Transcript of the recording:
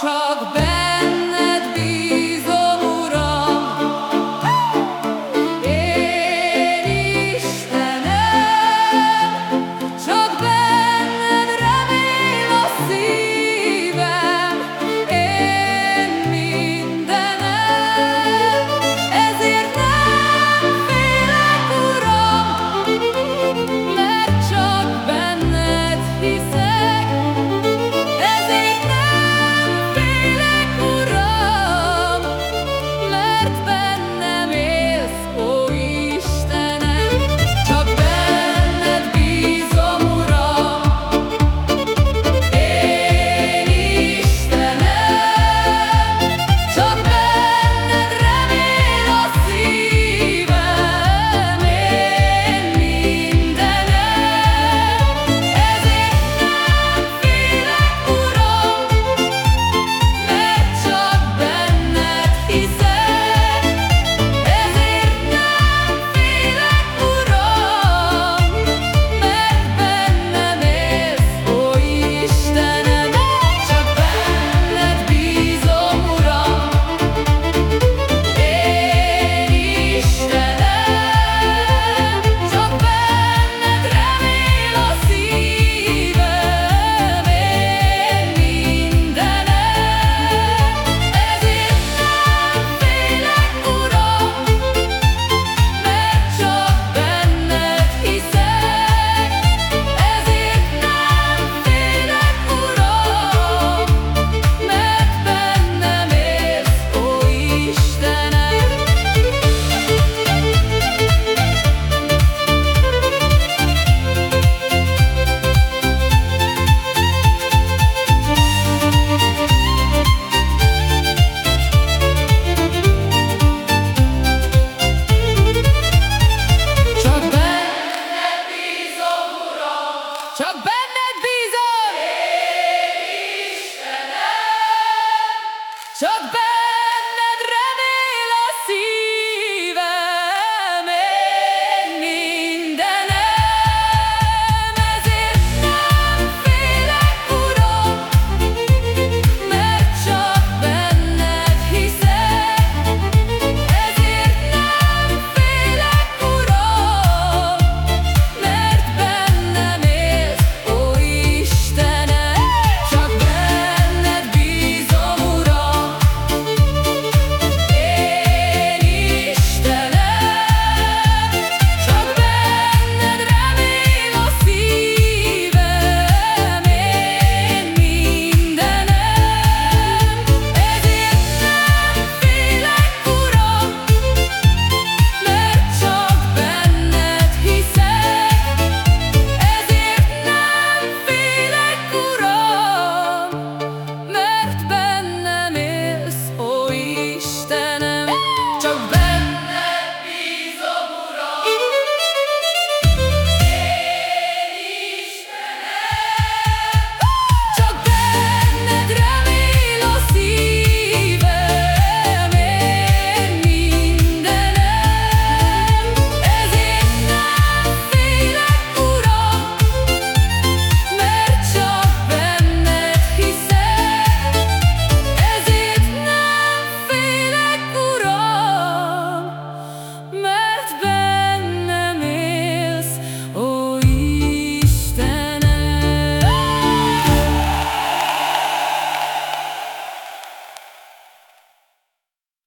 Trouble. to bed.